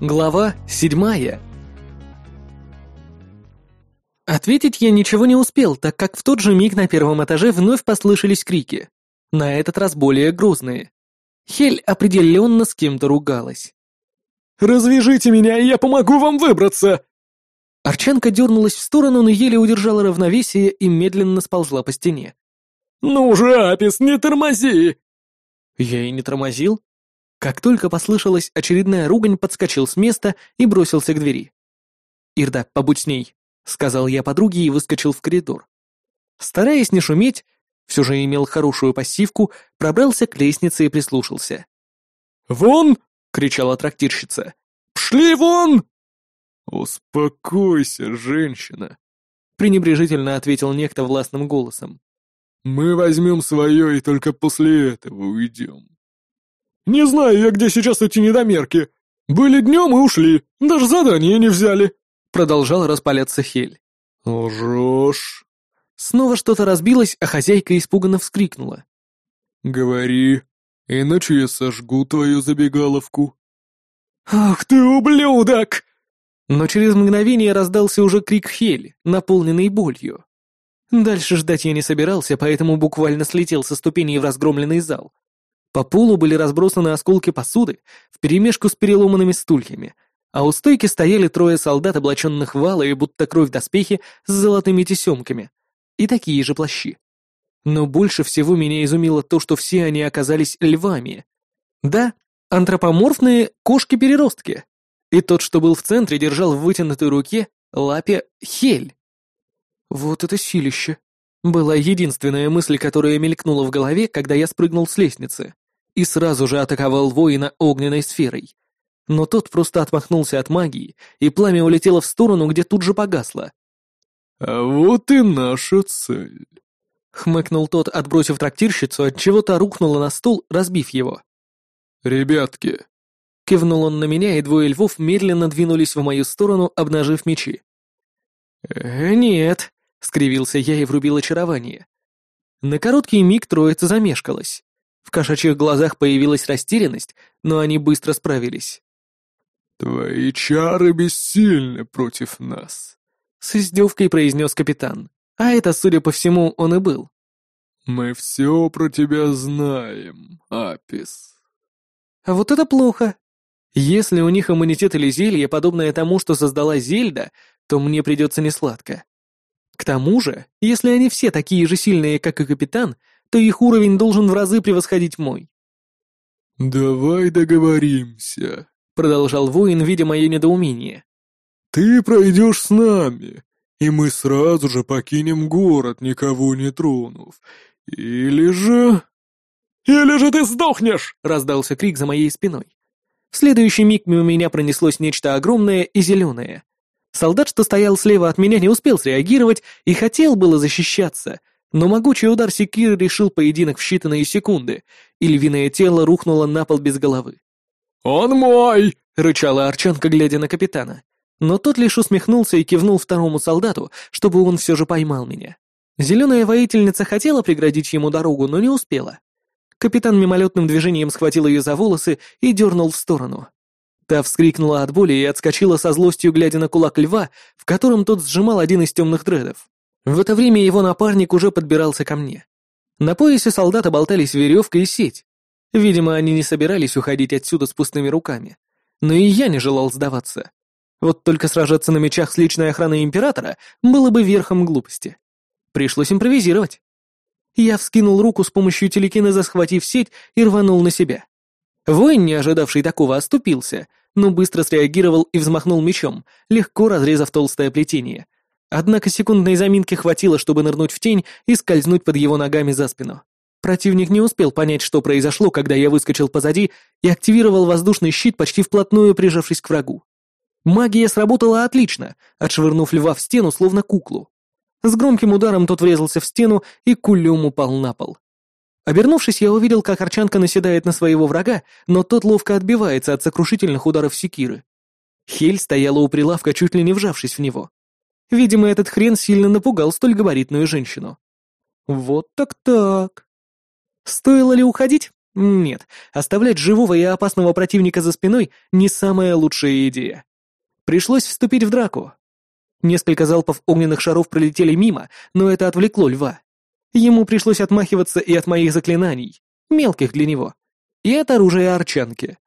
Глава седьмая. Ответить я ничего не успел, так как в тот же миг на первом этаже вновь послышались крики. На этот раз более грозные. Хель определенно с кем-то ругалась. «Развяжите меня, и я помогу вам выбраться!» Арчанка дернулась в сторону, но еле удержала равновесие и медленно сползла по стене. «Ну же, Апис, не тормози!» Я и не тормозил. Как только послышалась очередная ругань, подскочил с места и бросился к двери. «Ирда, побудь с ней», — сказал я подруге и выскочил в коридор. Стараясь не шуметь, все же имел хорошую пассивку, пробрался к лестнице и прислушался. «Вон!» — кричала трактирщица. «Пшли вон!» «Успокойся, женщина», — пренебрежительно ответил некто властным голосом. «Мы возьмем свое и только после этого уйдем». «Не знаю я, где сейчас эти недомерки. Были днем и ушли, даже задание не взяли», — продолжал распаляться Хель. «Лжешь». Снова что-то разбилось, а хозяйка испуганно вскрикнула. «Говори, иначе я сожгу твою забегаловку». «Ах ты ублюдок!» Но через мгновение раздался уже крик Хель, наполненный болью. Дальше ждать я не собирался, поэтому буквально слетел со ступеней в разгромленный зал. По полу были разбросаны осколки посуды вперемешку с переломанными стульями, а у стойки стояли трое солдат, облаченных в валы и будто кровь доспехи с золотыми тесемками, и такие же плащи. Но больше всего меня изумило то, что все они оказались львами. Да, антропоморфные кошки-переростки. И тот, что был в центре, держал в вытянутой руке лапе хель. Вот это силище. Была единственная мысль, которая мелькнула в голове, когда я спрыгнул с лестницы, и сразу же атаковал воина огненной сферой. Но тот просто отмахнулся от магии, и пламя улетело в сторону, где тут же погасло. «А вот и наша цель», — хмыкнул тот, отбросив трактирщицу, от чего то рухнула на стул, разбив его. «Ребятки!» — кивнул он на меня, и двое львов медленно двинулись в мою сторону, обнажив мечи. «Э, нет», — скривился я и врубил очарование. На короткий миг троица замешкалась. В кошачьих глазах появилась растерянность, но они быстро справились. «Твои чары бессильны против нас», — с издевкой произнес капитан. А это, судя по всему, он и был. «Мы все про тебя знаем, Апис». А вот это плохо. Если у них иммунитет или зелье, подобное тому, что создала Зельда, то мне придется несладко. К тому же, если они все такие же сильные, как и капитан, то их уровень должен в разы превосходить мой. «Давай договоримся», — продолжал воин, видя мое недоумение. «Ты пройдешь с нами, и мы сразу же покинем город, никого не тронув. Или же...» «Или же ты сдохнешь!» — раздался крик за моей спиной. В следующий миг мимо меня пронеслось нечто огромное и зеленое. Солдат, что стоял слева от меня, не успел среагировать и хотел было защищаться, но могучий удар секиры решил поединок в считанные секунды, и львиное тело рухнуло на пол без головы. «Он мой!» — рычала Арчанка, глядя на капитана. Но тот лишь усмехнулся и кивнул второму солдату, чтобы он все же поймал меня. Зеленая воительница хотела преградить ему дорогу, но не успела. Капитан мимолетным движением схватил ее за волосы и дернул в сторону. Та вскрикнула от боли и отскочила со злостью, глядя на кулак льва, в котором тот сжимал один из темных дредов. В это время его напарник уже подбирался ко мне. На поясе солдата болтались веревка и сеть. Видимо, они не собирались уходить отсюда с пустыми руками. Но и я не желал сдаваться. Вот только сражаться на мечах с личной охраной императора было бы верхом глупости. Пришлось импровизировать. Я вскинул руку с помощью телекинеза, схватив сеть и рванул на себя. Воин, не ожидавший такого, оступился, но быстро среагировал и взмахнул мечом, легко разрезав толстое плетение. Однако секундной заминки хватило, чтобы нырнуть в тень и скользнуть под его ногами за спину. Противник не успел понять, что произошло, когда я выскочил позади и активировал воздушный щит, почти вплотную прижавшись к врагу. Магия сработала отлично, отшвырнув льва в стену, словно куклу. С громким ударом тот врезался в стену и кулем упал на пол. Обернувшись, я увидел, как Арчанка наседает на своего врага, но тот ловко отбивается от сокрушительных ударов секиры. Хель стояла у прилавка, чуть ли не вжавшись в него. Видимо, этот хрен сильно напугал столь габаритную женщину. Вот так-так. Стоило ли уходить? Нет, оставлять живого и опасного противника за спиной не самая лучшая идея. Пришлось вступить в драку. Несколько залпов огненных шаров пролетели мимо, но это отвлекло льва. Ему пришлось отмахиваться и от моих заклинаний, мелких для него, и от оружия арчанки.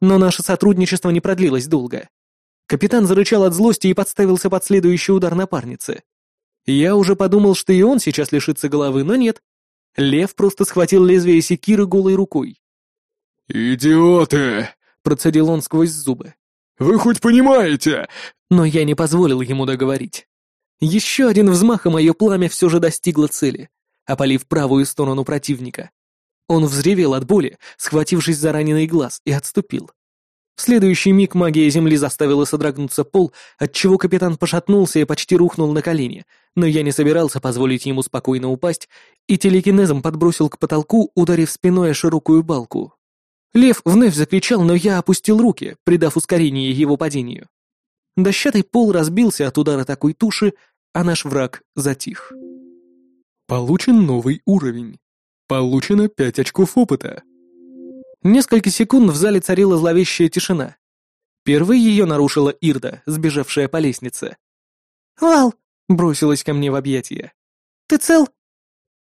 Но наше сотрудничество не продлилось долго. Капитан зарычал от злости и подставился под следующий удар напарницы. Я уже подумал, что и он сейчас лишится головы, но нет. Лев просто схватил лезвие секиры голой рукой. «Идиоты!» — процедил он сквозь зубы. «Вы хоть понимаете?» Но я не позволил ему договорить. Еще один взмах, и мое пламя все же достигло цели, опалив правую сторону противника. Он взревел от боли, схватившись за раненый глаз, и отступил. В следующий миг магия Земли заставила содрогнуться пол, отчего капитан пошатнулся и почти рухнул на колени, но я не собирался позволить ему спокойно упасть и телекинезом подбросил к потолку, ударив спиной о широкую балку. Лев вновь закричал, но я опустил руки, придав ускорение его падению. Дощатый пол разбился от удара такой туши, а наш враг затих. Получен новый уровень. Получено пять очков опыта. Несколько секунд в зале царила зловещая тишина. Первой ее нарушила Ирда, сбежавшая по лестнице. «Вал!» — бросилась ко мне в объятия. «Ты цел?»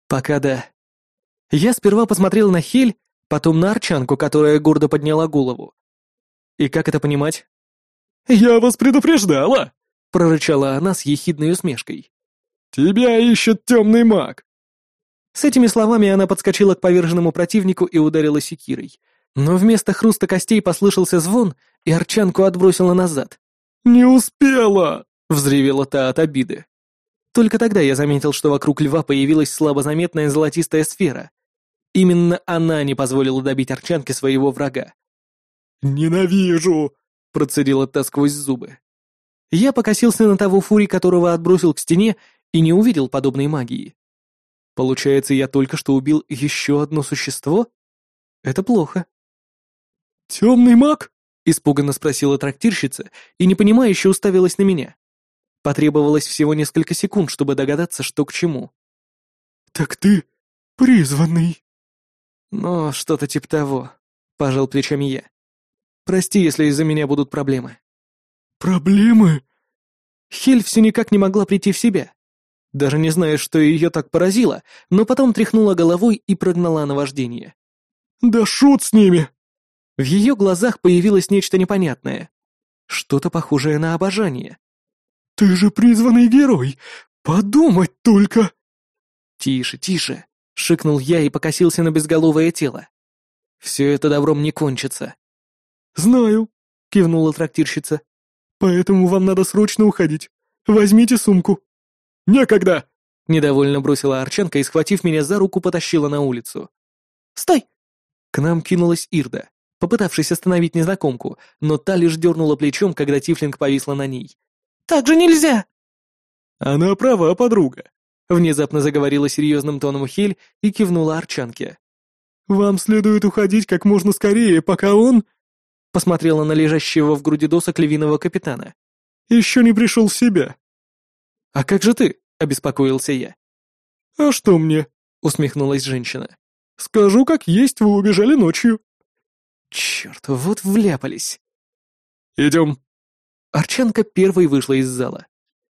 «Пока да». Я сперва посмотрел на Хель, потом на Арчанку, которая гордо подняла голову. «И как это понимать?» «Я вас предупреждала!» — прорычала она с ехидной усмешкой. «Тебя ищет темный маг!» С этими словами она подскочила к поверженному противнику и ударила секирой, но вместо хруста костей послышался звон, и арчанку отбросила назад. «Не успела!» — взревела та от обиды. Только тогда я заметил, что вокруг льва появилась слабо заметная золотистая сфера. Именно она не позволила добить арчанке своего врага. «Ненавижу!» — процедила та сквозь зубы. Я покосился на того фури, которого отбросил к стене, и не увидел подобной магии. Получается, я только что убил еще одно существо? Это плохо. «Темный маг?» — испуганно спросила трактирщица и непонимающе уставилась на меня. Потребовалось всего несколько секунд, чтобы догадаться, что к чему. «Так ты призванный?» «Ну, что-то типа того», — пожал плечами я. «Прости, если из-за меня будут проблемы». «Проблемы?» Хель все никак не могла прийти в себя. Даже не знаю, что ее так поразило, но потом тряхнула головой и прогнала наваждение. «Да шут с ними!» В ее глазах появилось нечто непонятное. Что-то похожее на обожание. «Ты же призванный герой! Подумать только!» «Тише, тише!» — шикнул я и покосился на безголовое тело. «Все это добром не кончится». «Знаю», — кивнула трактирщица. «Поэтому вам надо срочно уходить. Возьмите сумку». «Некогда!» — недовольно бросила Арчанка и, схватив меня за руку, потащила на улицу. «Стой!» К нам кинулась Ирда, попытавшись остановить незнакомку, но та лишь дернула плечом, когда Тифлинг повисла на ней. «Так же нельзя!» «Она права, подруга», — внезапно заговорила серьезным тоном Хель и кивнула Арчанке. «Вам следует уходить как можно скорее, пока он...» Посмотрела на лежащего в груди досок львиного капитана. «Еще не пришел в себя». «А как же ты?» — обеспокоился я. «А что мне?» — усмехнулась женщина. «Скажу, как есть, вы убежали ночью». «Черт, вот вляпались». «Идем». Арчанка первой вышла из зала.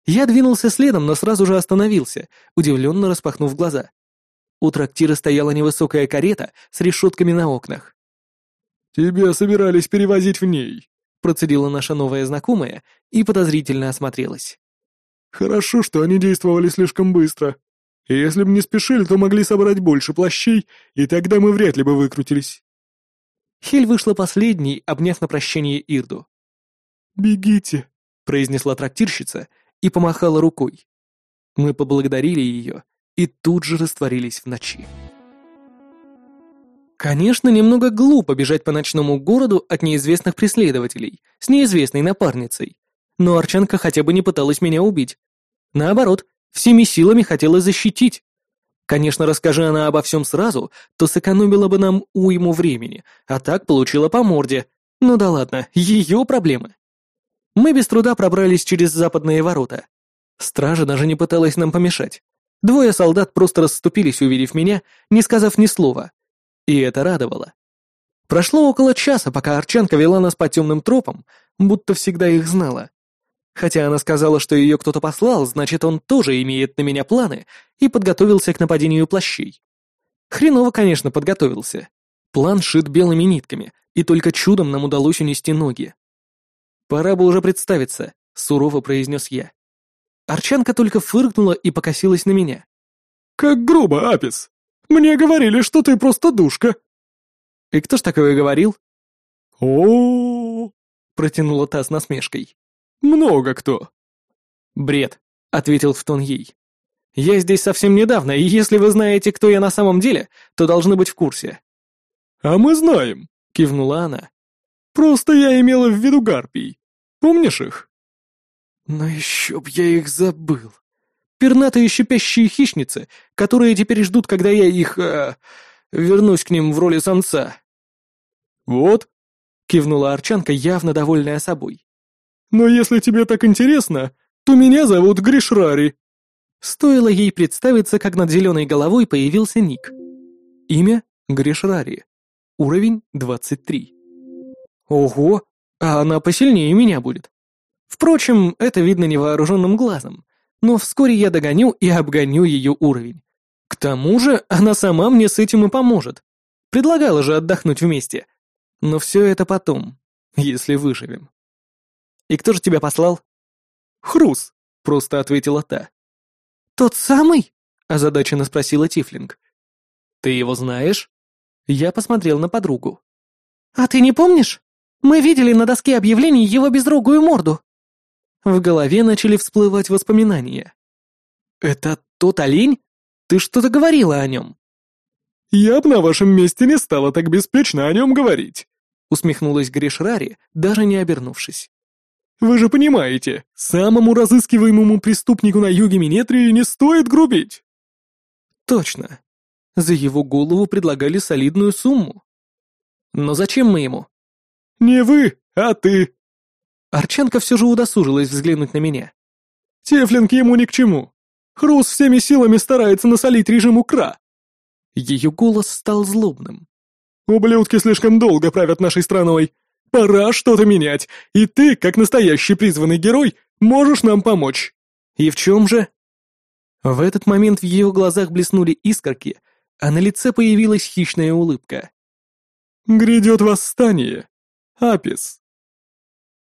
Я двинулся следом, но сразу же остановился, удивленно распахнув глаза. У трактира стояла невысокая карета с решетками на окнах. «Тебя собирались перевозить в ней», — процедила наша новая знакомая и подозрительно осмотрелась. Хорошо, что они действовали слишком быстро. если бы не спешили, то могли собрать больше плащей, и тогда мы вряд ли бы выкрутились. Хель вышла последней, обняв на прощание Ирду. «Бегите», — произнесла трактирщица и помахала рукой. Мы поблагодарили ее и тут же растворились в ночи. Конечно, немного глупо бежать по ночному городу от неизвестных преследователей с неизвестной напарницей, но Арчанка хотя бы не пыталась меня убить. Наоборот, всеми силами хотела защитить. Конечно, расскажи она обо всем сразу, то сэкономила бы нам уйму времени, а так получила по морде. Ну да ладно, ее проблемы. Мы без труда пробрались через западные ворота. Стража даже не пыталась нам помешать. Двое солдат просто расступились, увидев меня, не сказав ни слова. И это радовало. Прошло около часа, пока Арчанка вела нас по темным тропам, будто всегда их знала. Хотя она сказала, что ее кто-то послал, значит, он тоже имеет на меня планы и подготовился к нападению плащей. Хреново, конечно, подготовился. План шит белыми нитками, и только чудом нам удалось унести ноги. «Пора бы уже представиться», — сурово произнес я. Арчанка только фыркнула и покосилась на меня. «Как грубо, Апис! Мне говорили, что ты просто душка!» «И кто ж такое говорил?» о протянула та с насмешкой. «Много кто!» «Бред», — ответил в тон ей. «Я здесь совсем недавно, и если вы знаете, кто я на самом деле, то должны быть в курсе». «А мы знаем», — кивнула она. «Просто я имела в виду гарпий. Помнишь их?» «Но еще б я их забыл. Пернатые щипящие хищницы, которые теперь ждут, когда я их... Э, вернусь к ним в роли самца». «Вот», — кивнула Арчанка, явно довольная собой. «Но если тебе так интересно, то меня зовут Гришрари». Стоило ей представиться, как над зеленой головой появился ник. Имя — Гришрари. Уровень — 23. Ого, а она посильнее меня будет. Впрочем, это видно невооруженным глазом, но вскоре я догоню и обгоню ее уровень. К тому же она сама мне с этим и поможет. Предлагала же отдохнуть вместе. Но все это потом, если выживем. «И кто же тебя послал?» «Хрус», — просто ответила та. «Тот самый?» — озадаченно спросила Тифлинг. «Ты его знаешь?» Я посмотрел на подругу. «А ты не помнишь? Мы видели на доске объявлений его безрогую морду». В голове начали всплывать воспоминания. «Это тот олень? Ты что-то говорила о нем?» «Я б на вашем месте не стала так беспечно о нем говорить», усмехнулась Гришрари, даже не обернувшись. «Вы же понимаете, самому разыскиваемому преступнику на юге Минетрии не стоит грубить!» «Точно. За его голову предлагали солидную сумму. Но зачем мы ему?» «Не вы, а ты!» Арчанка все же удосужилась взглянуть на меня. «Тефлинг ему ни к чему. Хрус всеми силами старается насолить режиму Кра». Ее голос стал злобным. «Ублюдки слишком долго правят нашей страной. Пора что-то менять, и ты, как настоящий призванный герой, можешь нам помочь». «И в чем же?» В этот момент в ее глазах блеснули искорки, а на лице появилась хищная улыбка. «Грядет восстание. Апис,